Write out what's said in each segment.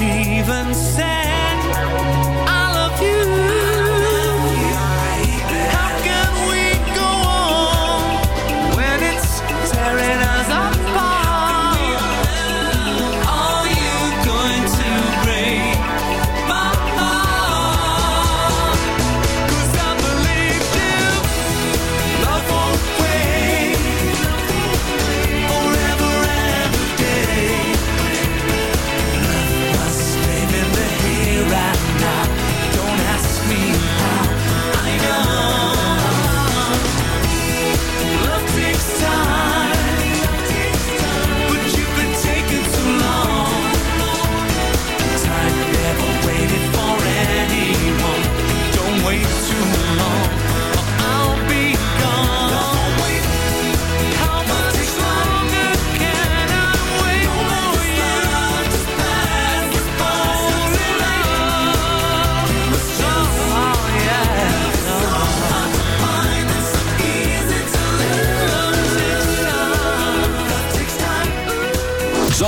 even say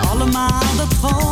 allemaal dat gewoon.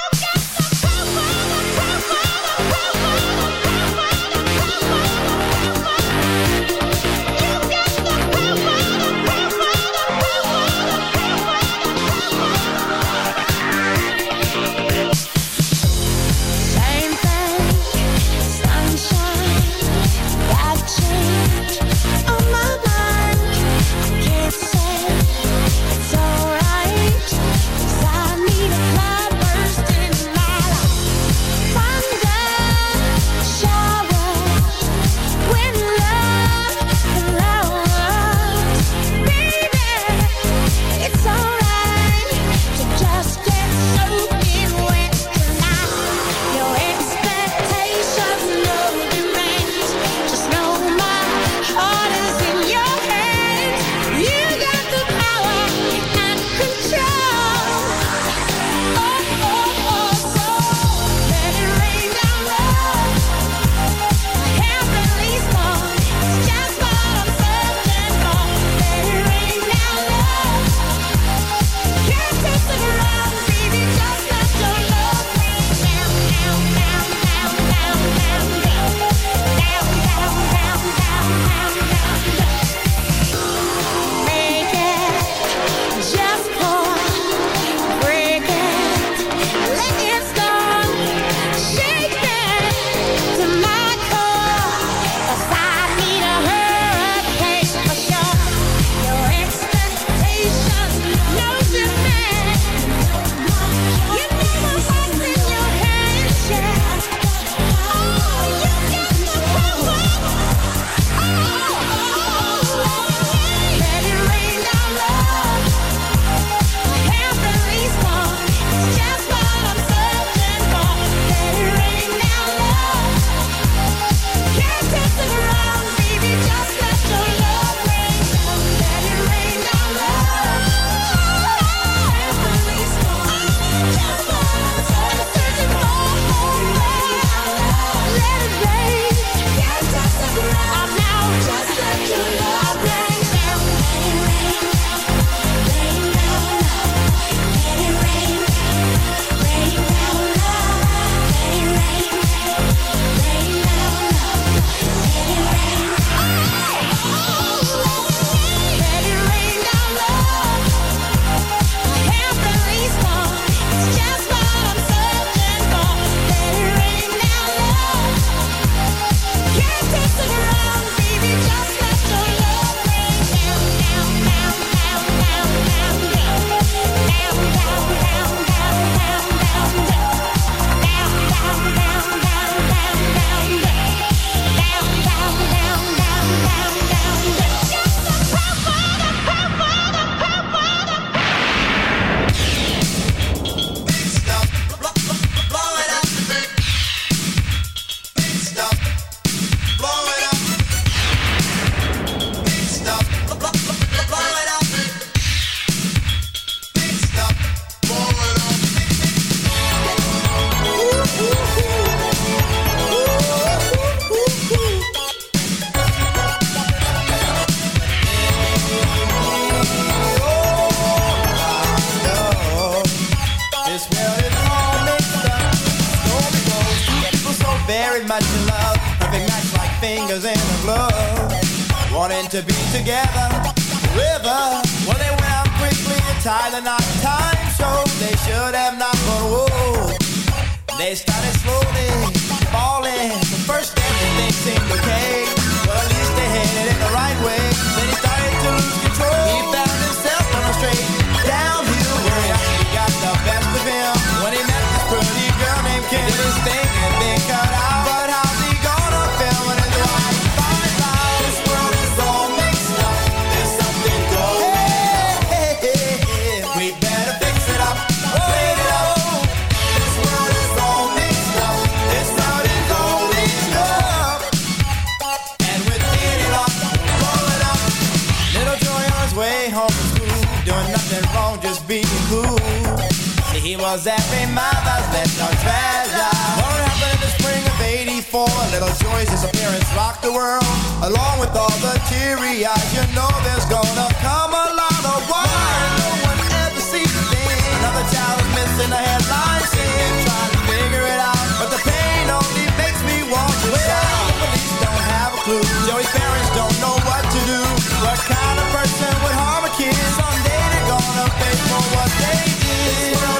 joys disappearance rock the world. Along with all the teary eyes You know there's gonna come a lot of why No one ever sees a thing Another child is missing a headline scene Trying to figure it out. But the pain only makes me want to shout. The police don't have a clue. Joey's parents don't know what to do. What kind of person would harm a kid? Someday they're gonna pay for what they did.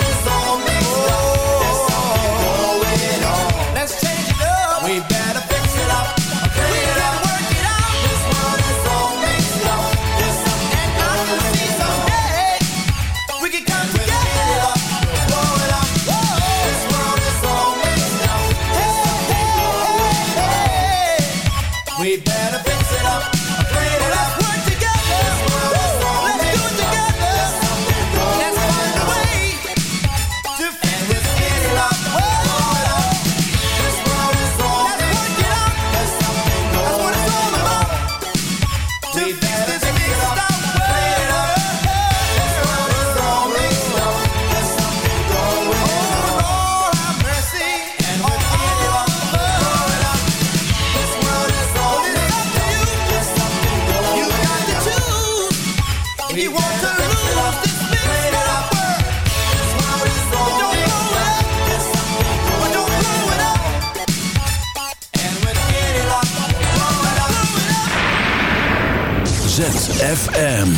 ZFM.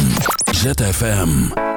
ZFM.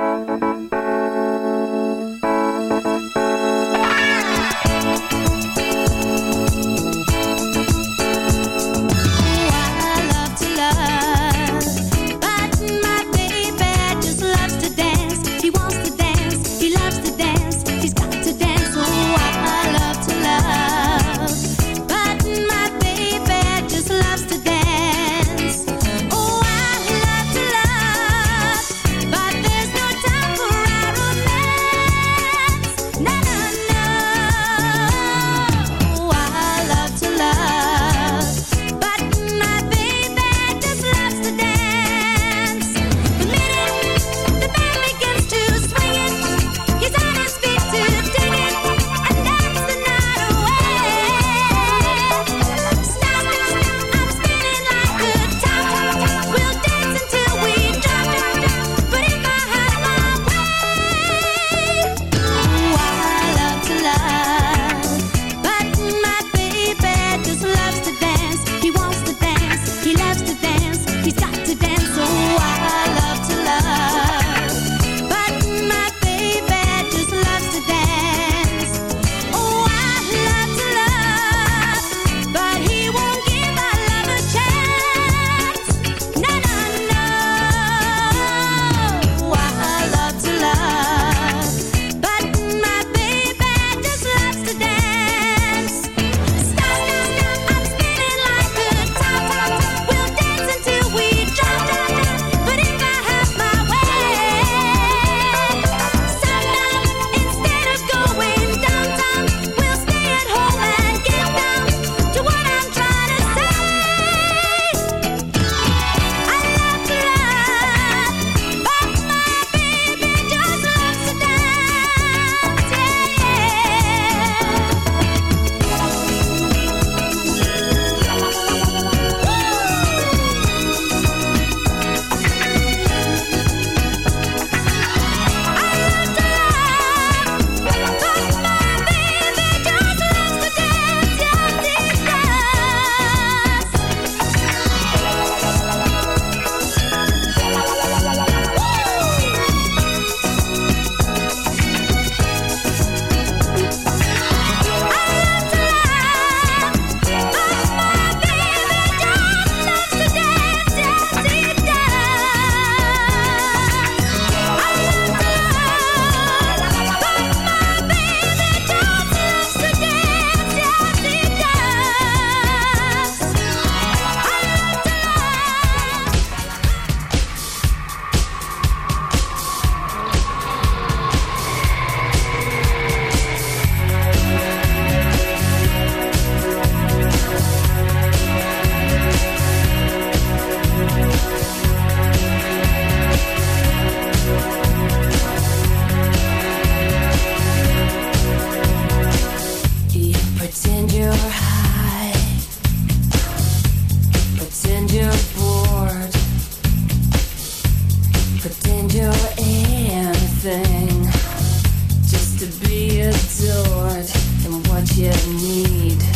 anything just to be adored and what you need.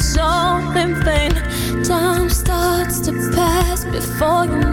was all in vain. Time starts to pass before you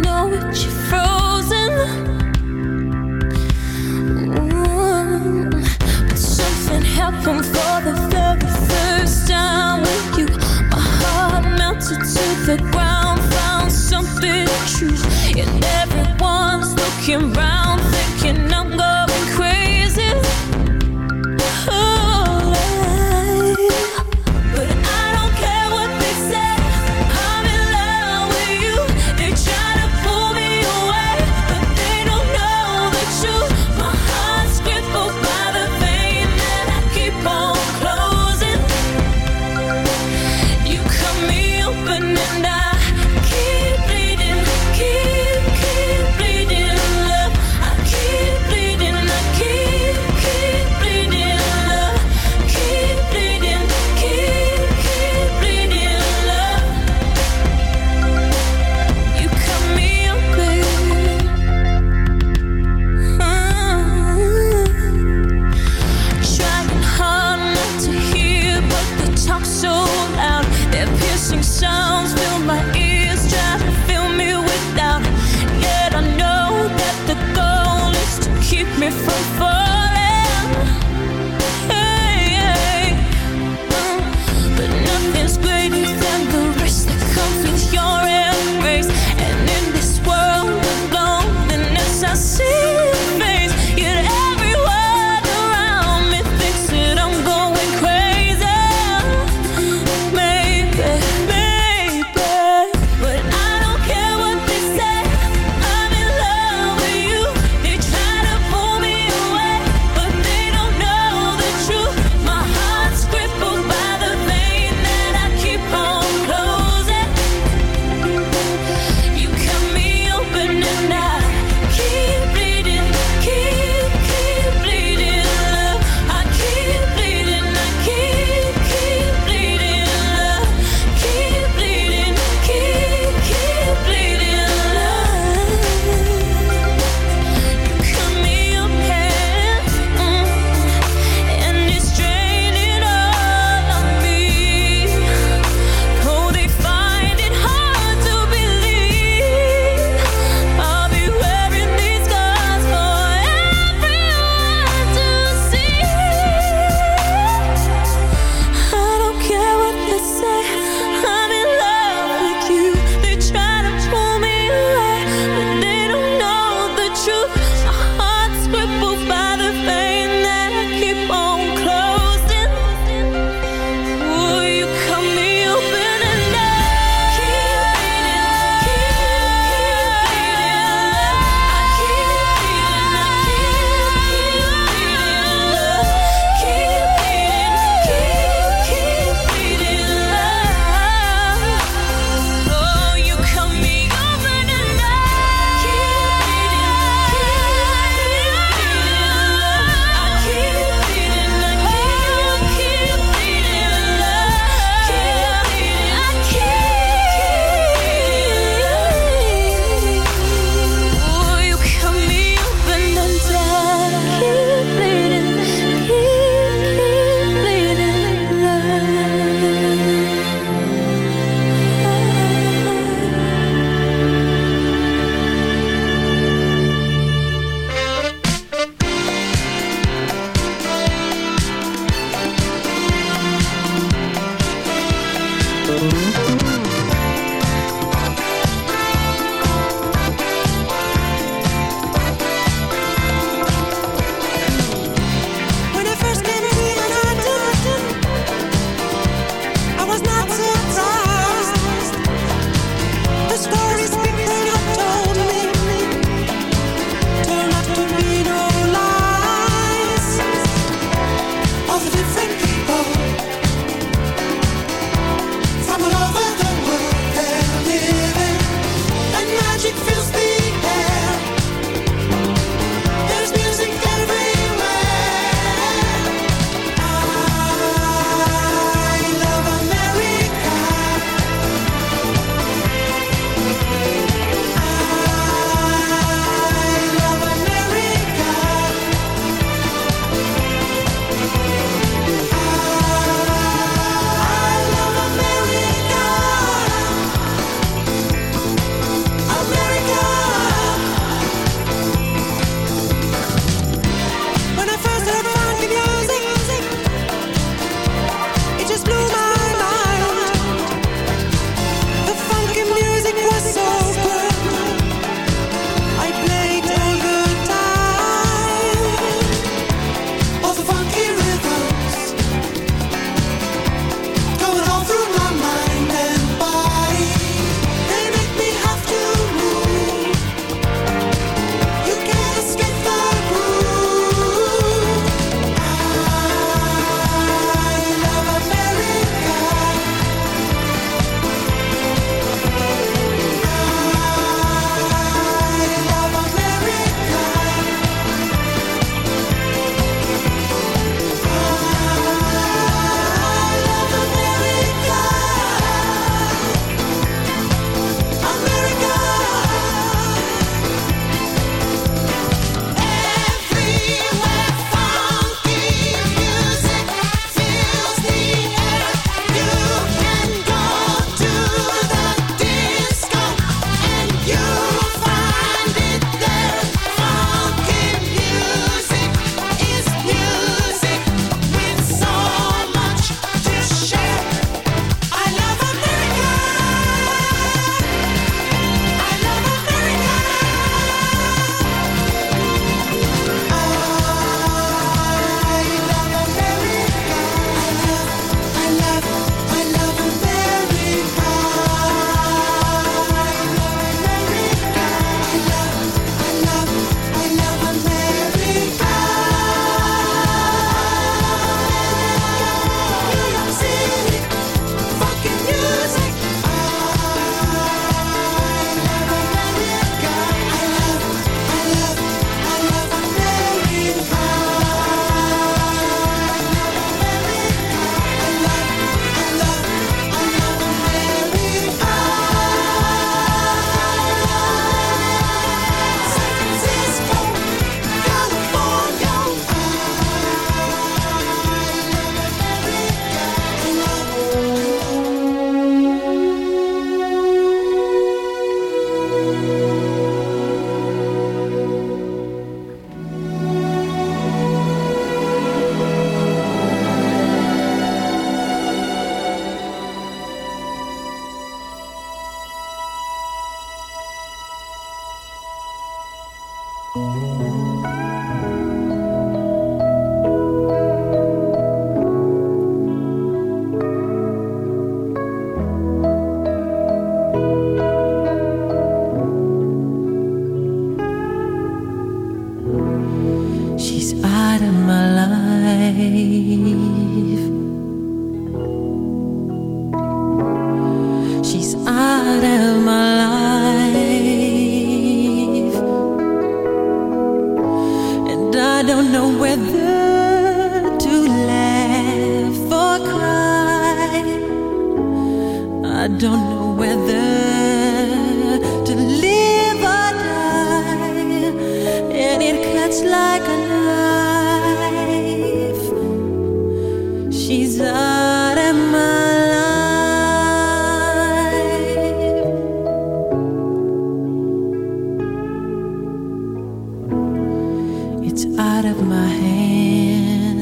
It's out of my hands.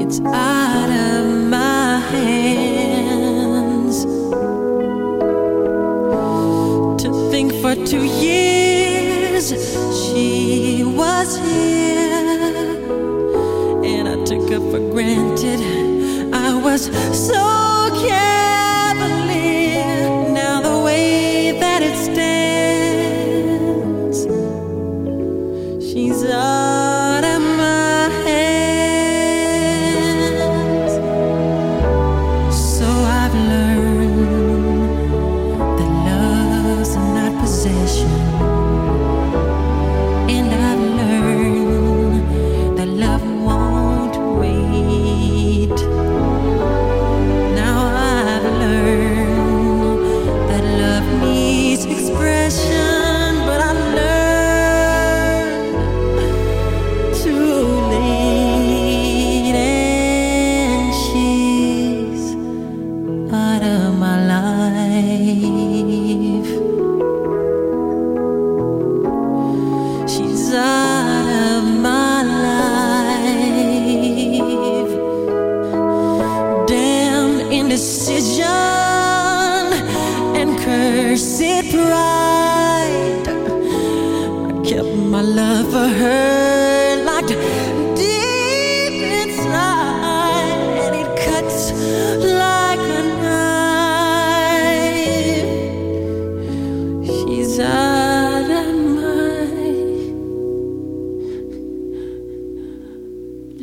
It's out.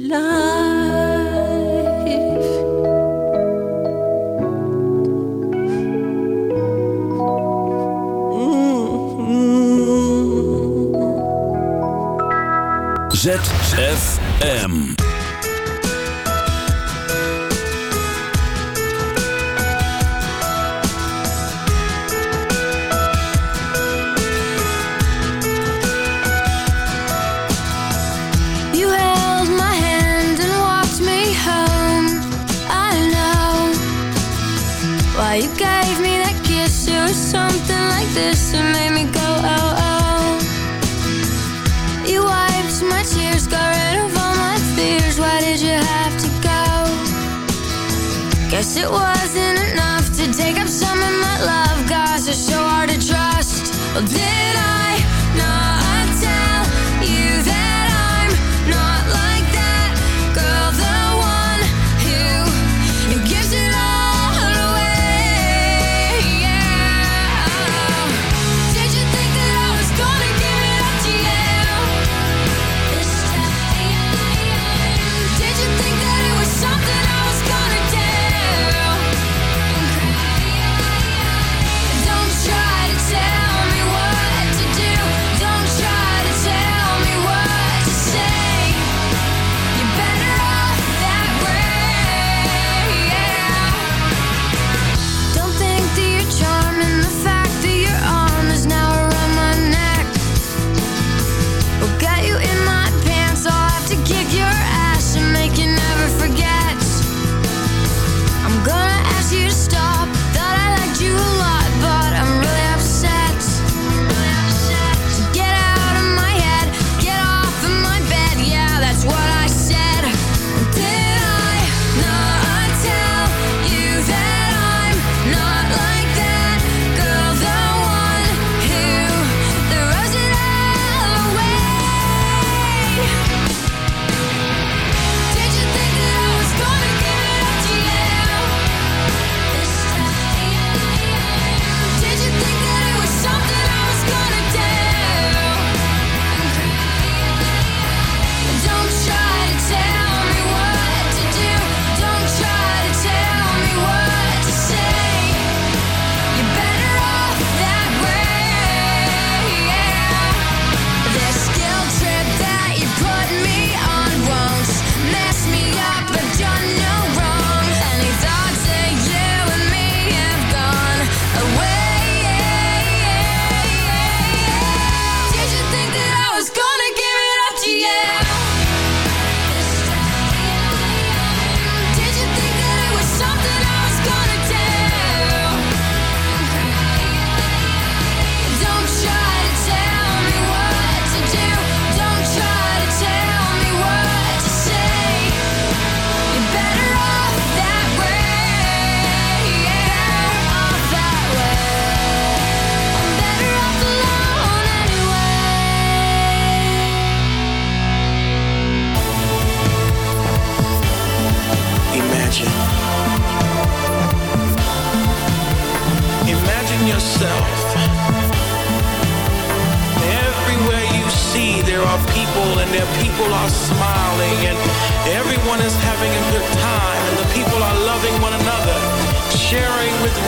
Do?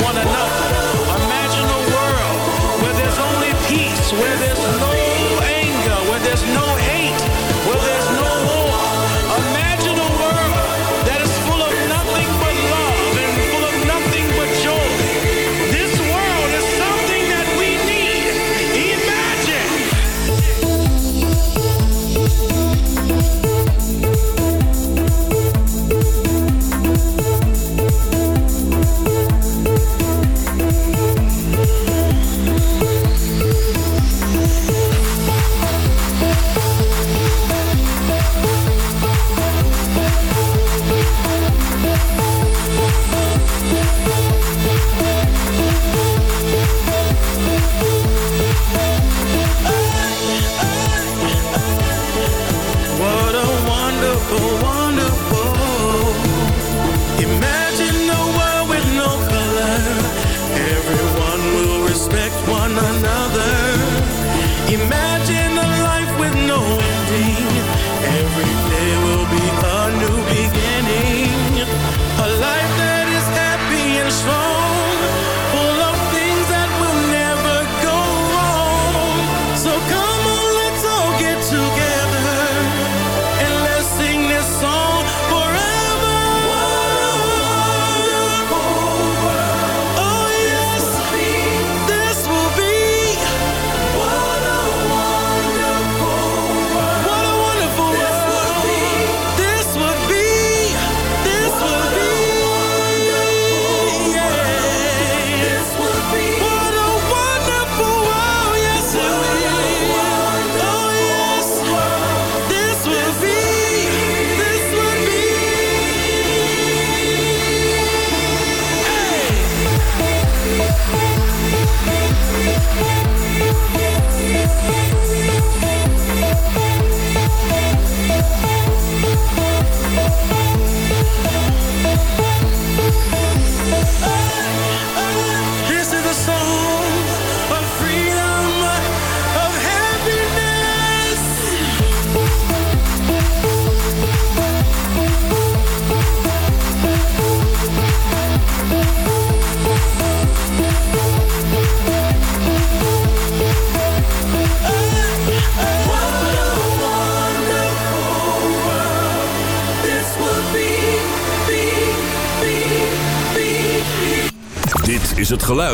One another.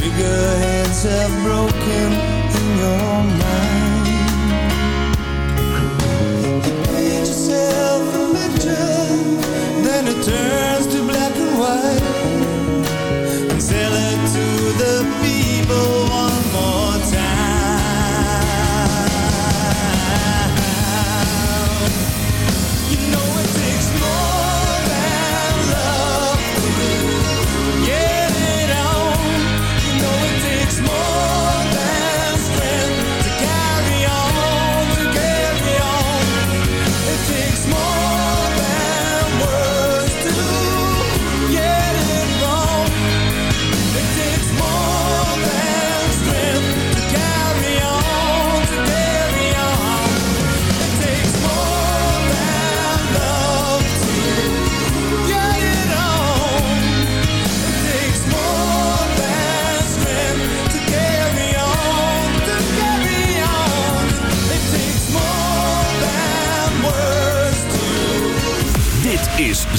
Figureheads have broken in your mind. You paint yourself a picture Then it turns to black and white.